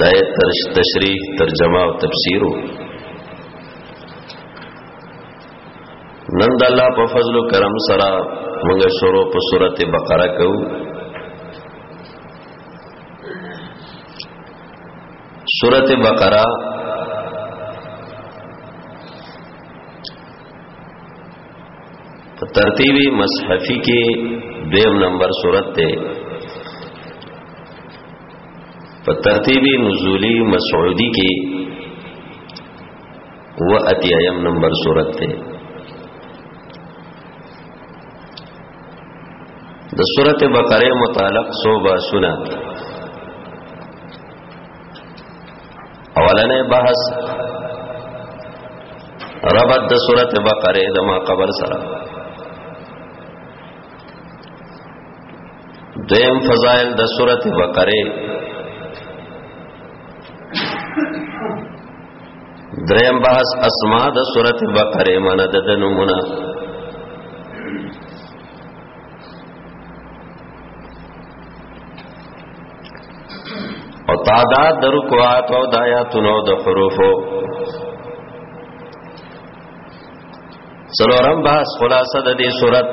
دای ترش تشریح ترجمه او تفسیر نن د الله په فضل او کرم سره موږ شروع په سورته بقره کوو سورت بقرہ ترتیبی مصحفی کې دیم نمبر سورت ته په ترتیب نزولی مسعودی کې و اتیایم نمبر صورت ده د سورت بقره متعلق سو باسونه اولنې بحث ربط د سورت بقره د ما قبل سره دیم فضائل د سورت بقره دریم بحث اسماء د سورت بقره معنی د دنمونه او تعداد د رکوعات او د آیاتونو د حروفو څلورم بحث خلاصه د دې صورت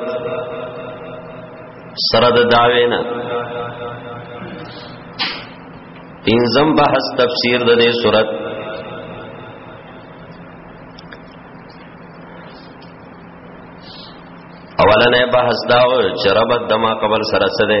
سره د داوی نه انزم بحث تفسیر د دې صورت اولنې بحث دا و چې رب د ما قبل سره سره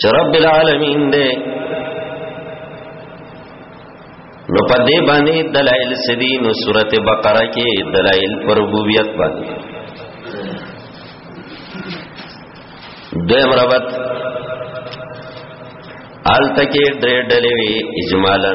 چې رب العالمین دې نو په دې باندې دلایل سدي نو سورته بقره کې دلایل پر ربوبیت باندې دویم ربط آل تکې ډېر ډلې وی اجمالاً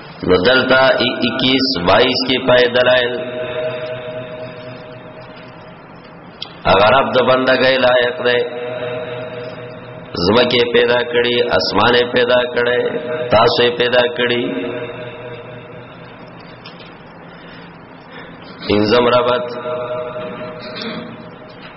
نو دلته 21 22 کې پای دلایل اگر اب د بندګۍ لایق دی زمکه پیدا کړي اسمانه پیدا کړي تاسو پیدا کړي انزم ربط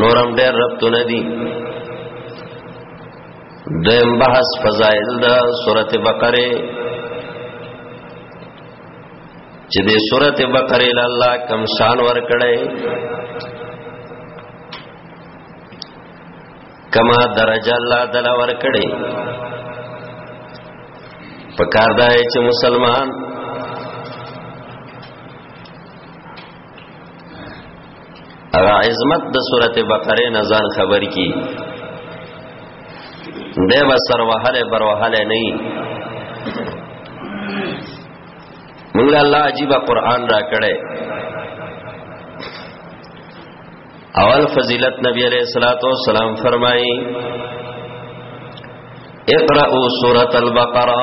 نورم ډېر ربطونه دي دیم بحث فضائل دا سورت بقره چې د سورت بقره له الله کم شان ور کړي کما درجه الله دلا ور کړي پکار دا چې مسلمان اغا عظمت د سورت بقره نظر خبر کی دی با سروحل بروحل نئی مونږ الله عجیب قرآن را کړه اول فضیلت نبی علیہ الصلوۃ والسلام فرمایي اقرأوا سورۃ البقرہ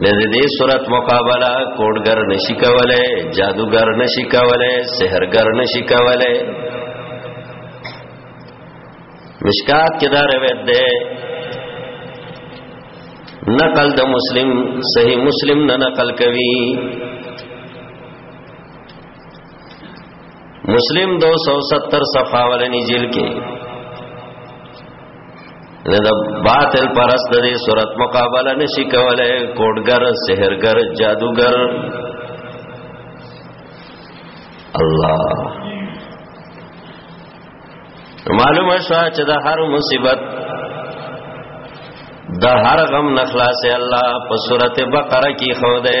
د دې صورت مقابله کوډګر نشي کولای جادوګر نشي کولای سحرګر نشي کولای مشکات کې دا روایت ده نقل د مسلم صحیح مسلم نه نقل کوي مسلم 270 صفحه ولنی جیل کې نه د باطل پرست د صورت مقابله نشي کولای کوډګر سحرګر جادوګر الله معلومه شو چې د هر مصیبت د هر غم نخلاص الله په سورته بقره کې خو ده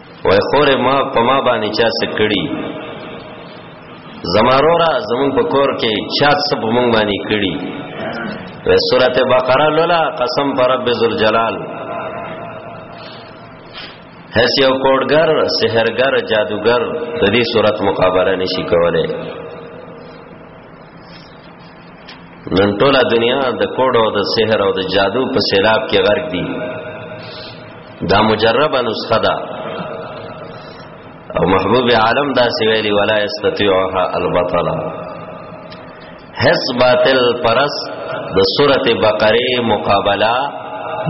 وای خور ما په ما باندې چا سکړي زمارورا زمون په کور کې چا څه په مونږ باندې کړي په سورته بقره لولا قسم پر رب ذل جلال هس یو کوډګر سحرګر جادوګر د دې صورت مقابله نشي کولای نن ټوله دنیا د کوډو د سحر او د جادو په سیلاب کې غرق دي دا مجربه نسخه ده او محبوب عالم دا سویلی ولا استطيعها البطل هس باطل پرس د سورته بقره مقابله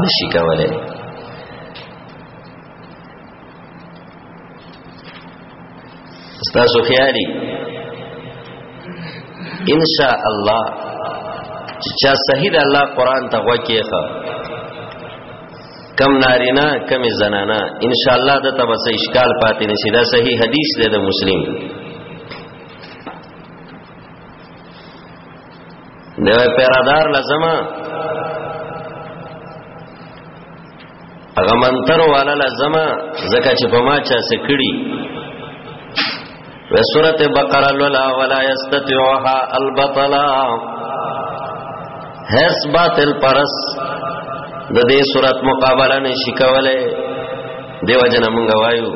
نشي کولای ستاسو خیالي ان شاء الله چې چا صحیح د الله قران ته وکیخه کم نارینا کم زنانا ان شاء الله د تبس اشکال پاتې نشي دا صحیح حدیث دی د مسلم نو پیرادار لزما هغه منتر والا لزما زکه چې په ما چا سکړي و سورته بقره لولا ولا یستطيعها البطلا هس باطل پرس د دې صورت مقابله نشي کولای دیو جن مونږ وایو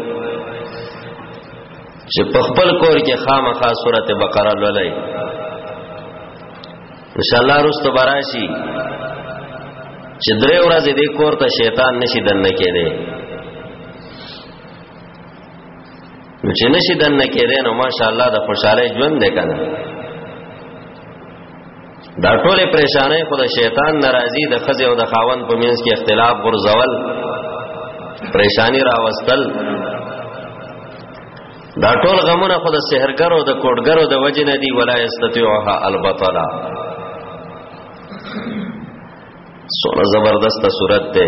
چې په خپل کور کې خامخا سورته بقره لولای ان شاء الله رستو براشي چې درې ورځې دې کور ته شیطان نشي دنه کېده نو چې نشي دنه کېده نو ماشاءالله د خوشاله ژوند دی کنه دا ټوله پریشانه خود شیطان ناراضي د خزه او د خاون په منځ کې اختلاف غرزول پریشانی راوستل دا ټول غمونه خود سحرګرو د کوډګرو د وجه نه دی ولا استطيعها البطلا سونه زبردست صورت ده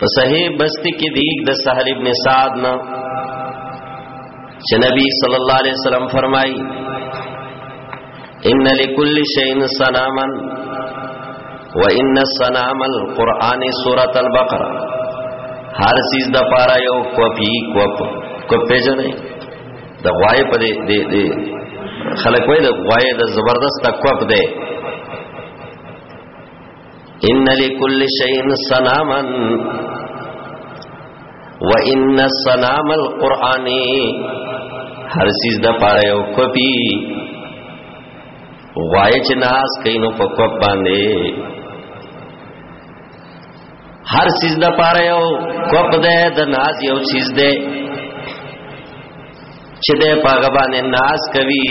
په صحیح بستی کې دی د سهل ابن سعد نه چې نبی صلی الله علیه وسلم فرمایي ان لكل شيء صنما وان صنم القران سوره البقره هر چیز د پاره یو کوپی کوپ کو پیژنې د غوای په دې دې دې خلک وای د غوای د زبردست کوپ دی ان لكل شيء صنما وان الصنام القران هر سیز د پاره یو کوپی غوای چې ناس کینو په کوپ باندې هر سیز د پاره یو کوپ ده د ناز یو سیز ده چې د پاغه باندې ناس کوي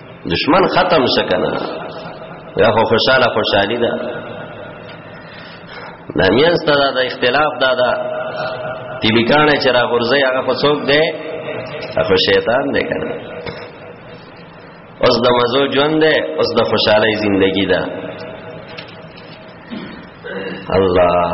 دشمن ختم سکنه یا خو خوشاله خوشحالی ده دا مینس ته دا اختلاف دا دا تیلیکانه چې را غورځي هغه خو څوک دی هغه شیطان دی کنه اوس د مزو ژوند دی اوس د خوشحالي ژوندۍ ده الله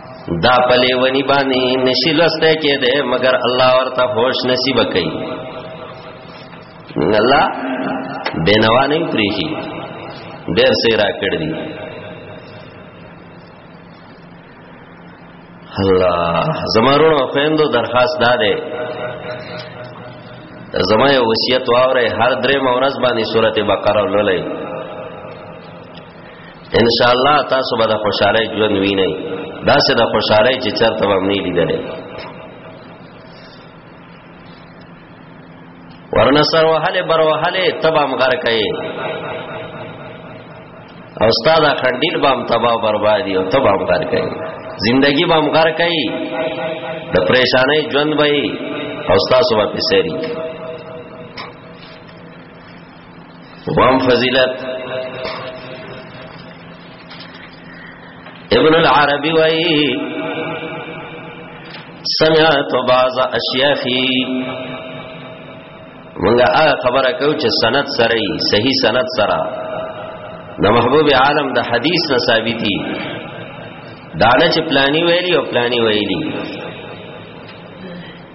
دا پلی ونی بانی نشی لسته کې ده مگر الله ورته هوش نصیب کوي الله بینوا نه پریږي ډېر سي را کړ دي الله زمارونو خويندو درخواست داده زما یو وصیت واوره هر درې مورز باندې سورته بقره ولولئ ان شاء الله تاسو به د خوشاله ژوند وینئ دا سه د خوشاله چې چرته هم نه لیدلې ورنصر وهله بر وهله تبام غر کوي او استاد خندیل بام تباہ بربادي او تبام غر کوي زندگی بام غر کوي د پریشانې ژوند به او تاسو به پسېری وام فضیلت ابن العربی وای سمعت بعض اشیافی منګه آ خبره کو چې سند سره صحیح سند سره د محبوب عالم د حدیث نه ثابتي دانه چې پلانی ویلی او پلانی ویلی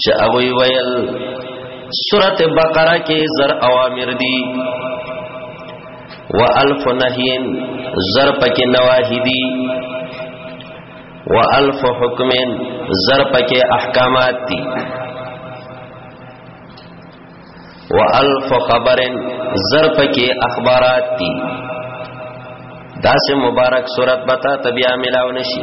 چې هغه ویل سورته بقره کې زر اوامر دي و الف نهین زر پکې نواهی دي و الف حکمن زر پکې احکامات دي و الف خبرن زر پکې اخبارات دي دا سه مبارک صورت بتا تبیا ملاو نشي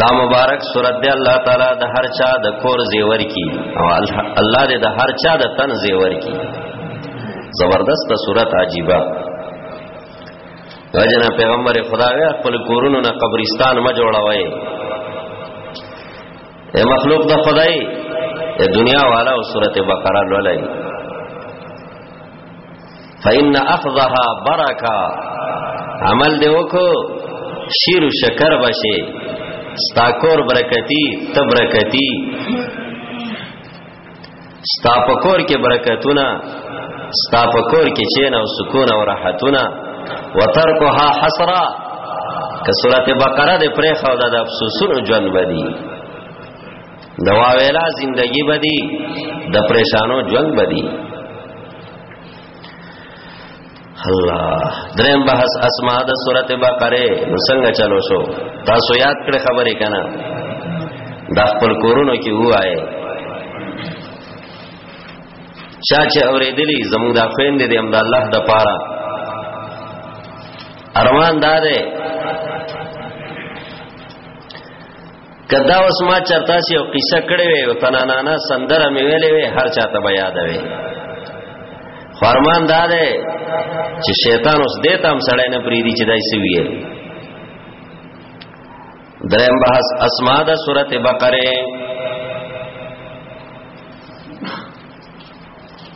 دا مبارک صورت دی الله تعالی د هر چا د کور زیور کی او الله دې د هر چا د تن زیور کی زبردست صورت عجیبه وجنا پیغمبر خدا وی خپل کورونو نه قبرستان ما جوړوي اے مخلوق د خدای اے دنیا والا او سورته بقره لولای فإن أخذها برکا عمل دی وکو شیر و شکر بشه ستاکور برکتی تبرکتی ستا په کور کې برکتونه ستا په کور کې چین او سکون او راحتونه وترکها حسرا که سورته بقره د پرې خو د افسوسونو ژوند بدی دوا ویلا زندگی بدی د پریشانو ژوند بدی الله دریم بحث اسماء د سورته بقره نو څنګه چلو شو تاسو یاد کړئ خبرې کنا دا خپل کورونو کې وایي چا چې اورېدلی زموږ د خويندې دې امد الله د پاره ارمان دارې کدا اوس ما چرتا سی او قصه کړې وې او تنانانا سندره مې ویلې وې هر چاته به یاد وې فرمان دا ده چې شیطان اوس دې تام سړی نه پریدي چې دای سی وی دریم بحث اسماء د سورته بقره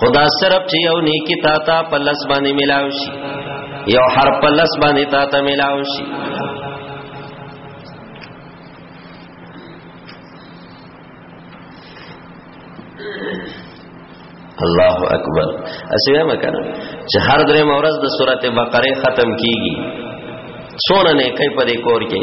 خدا صرف چې یو نیکی تا تا په لس باندې ملاو شي یو حرف په لس باندې تا تا ملاو شي الله اکبر اسیه مکنه چې هر درې مورز د سورته بقره ختم کیږي سونه نه کوي په دې کور کې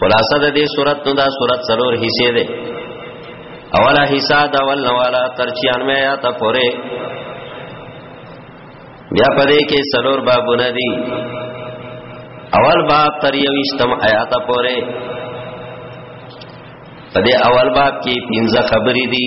خلاصه د دې صورت نو دا صورت څلور حصے ده اوله حصہ دا ول نوالا تر 96 آیات پورې بیا پدې کې څلور بابونه دي اول باب تر 21 آیات پورې پدې اول باب کې پنځه خبرې دي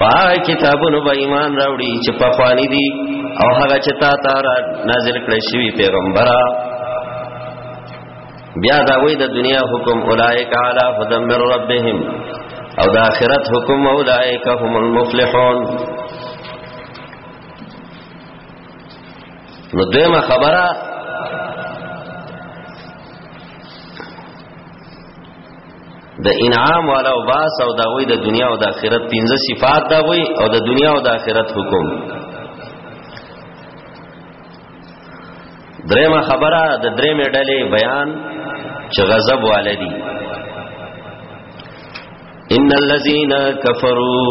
پای کتابونو به ایمان راوړي چې په خواني دي او هغه چې تا ته نازل کړی شوی پیغمبره بیا دا وی د دنیا حکم اولائک علی هدى من ربهم او د آخرت حکم اولائک هم المفلحون نو دیمه خبره د انعام والا او باس او دا وی د دنیا او د آخرت پنځه صفات دا وی او د دنیا او د آخرت حکم درېمه خبره د درېمه ډلې بیان چې غضب والدي ان الذين كفروا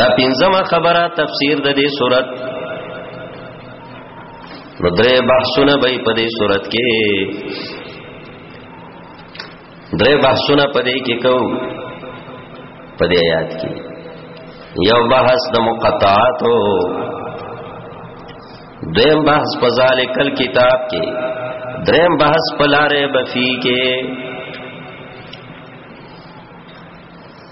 دا پنځمه خبره تفسیر د دې صورت نو درې بحثونه به په دې صورت کې درې بحثونه په دې کې کو په دې آیات کې یو بحث د مقطعات او دیم بحث په ذالکل کتاب کې دریم بحث په لارې بفی کې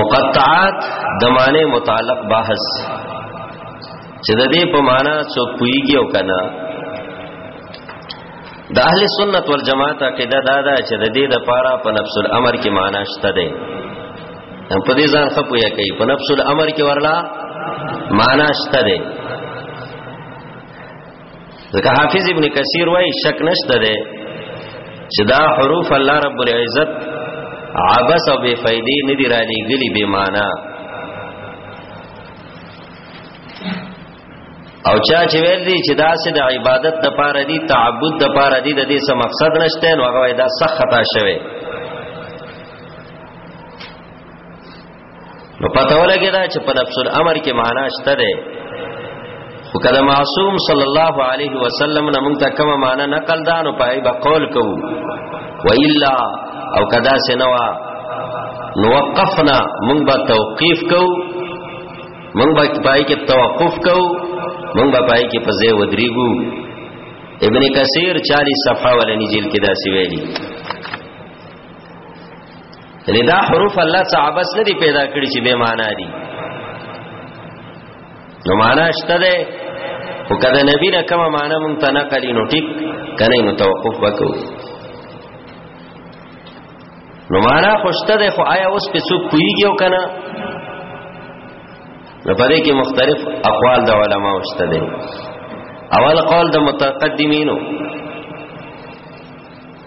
مقطعات د معنی متعلق بحث چې د دې په معنی څوک پويږي او کنه د اهل سنت والجماعت عقیده دا ده چې د دې د پاره په نفس الامر کې معنی شته ده هم په دې ځان خپویا کوي په نفس الامر کې ورلا معنی شته ده ځکه حافظ ابن کثیر وای شک نشته ده چې دا حروف الله رب العزت عبس او بے فائدې نه دی را لېګلي به معنا او چا چې ویل دي چې دا سه د عبادت د پاره دي تعبد د پاره دي د دې څه مقصد نشته نو هغه دا سخت خطا شوه نو پته ولګی دا چې په نفس الامر کې معنا شته ده خو کله معصوم صلی الله علیه وسلم نه مونږ ته کومه معنا نقل ده نو پای به قول کوو و الا او کدا سنوا نو وقفنا مونږ به توقیف کوو مونږ به پای کې توقف کوو مونږ به پای کې پځې ودریګو ابن کثیر 40 صفحه ولنی جیل کې دا سی ویلي یعنی دا حروف الله صحابس نه دی پیدا کړی چې به معنا دي نو معنا شته ده او کله نبی نه کومه معنا مونږ ته نقل نو ټیک کنه نو توقف وکړو نو معنا خوشته ده خو آیا اوس په څوک کویږي او کنه نو پدې کې مختلف اقوال د علما وشته دي اول قول د متقدمینو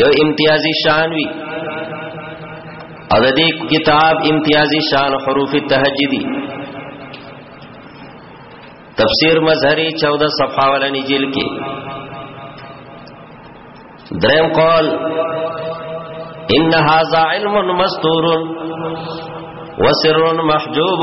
یو امتیازی شان وی او د دې کتاب امتیازی شان حروف تهجدی تفسیر مظهری 14 صفحه ولنی جیل کې دریم قول ان هاذا علم مستور وسر محجوب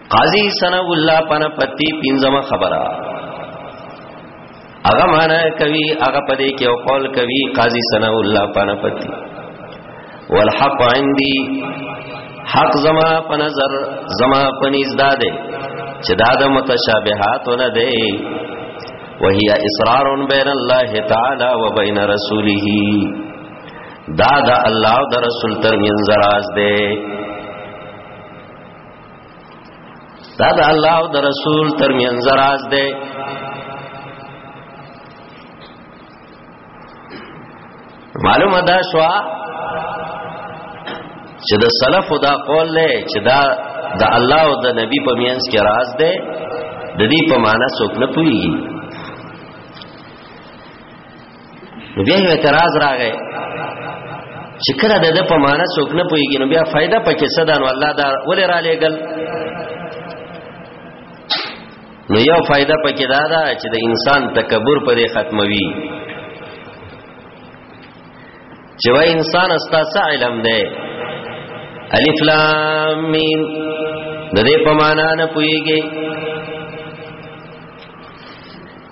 قاضی ثنا الله پنا پتی پنځمه خبره هغه معنا کوي هغه پدې کې او قول کوي قاضی ثنا الله پنا پتی والحق عندي حق زما په نظر زما په نزداد چې دا د متشابهات نه دی وهي اصرار بین الله تعالی و بین رسوله دا د الله او د رسول ترمنځ راز دی دا د الله او د رسول ترمنځ راز دی معلومه دا شو چې د سلف دا قول له چې دا د الله او د نبی په مینس کې راز دی د دې په معنا څوک نه پوهیږي نو بیا یو اعتراض راغی چې کله د د په معنا څوک نه پويږي نو بیا فائدہ پکې څه ده نو الله دا ولې را لېګل نو یو فائدہ پکې دا ده چې د انسان تکبر پرې ختموي چې وای انسان استا څه علم ده الف لام میم د دې په معنا نه پويږي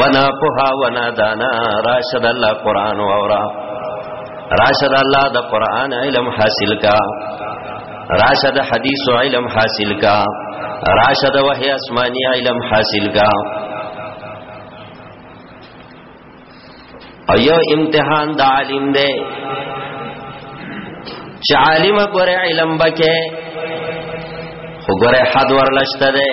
ونا پوها ونا دانا راشد الله قران اورا راشد الله د قران علم حاصل کا راشد حدیث علم حاصل کا راشد وحی اسمانی علم حاصل کا او یو امتحان د عالم دی چې عالم ګره علم بکې خو ګره حد ورلشته دی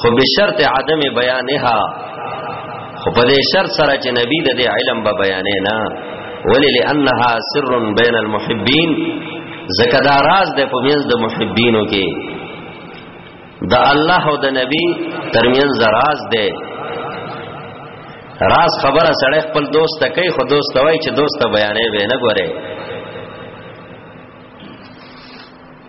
خو بشرط عدم بیانها خو په دې شرط سره چې نبی د دې علم به بیانې نه ولې لانها سر بین المحبین زکه دا راز د پمینځ د محبینو کې د الله او د نبی ترمنځ راز ده راز خبره سړی خپل دوست ته کوي خو دوست وای چې دوست بیانې به نه ګوره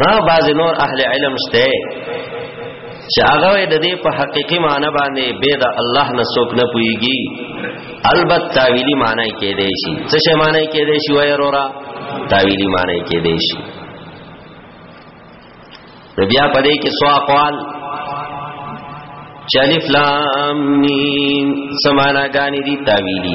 ها بعض نور اهل علم شته چې هغه د دې په حقيقي معنی باندې به د الله نه څوک نه پويږي البته تعویلی معنی کې دی شي څه شي معنی کې دی شي وای رورا تعویلی معنی کې دی شي بیا پدې کې سو اقوال چالف لام میم سمانا گانی دی تاویلی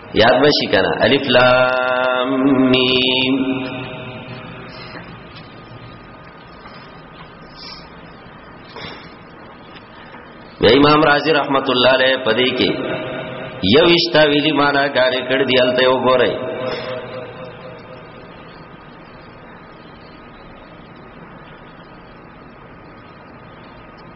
یاد بشی کنا الف لام میم بیا امام رازی رحمت الله علیه پدې کې یو استاویلی معنا غارې کړ دی الته وګورئ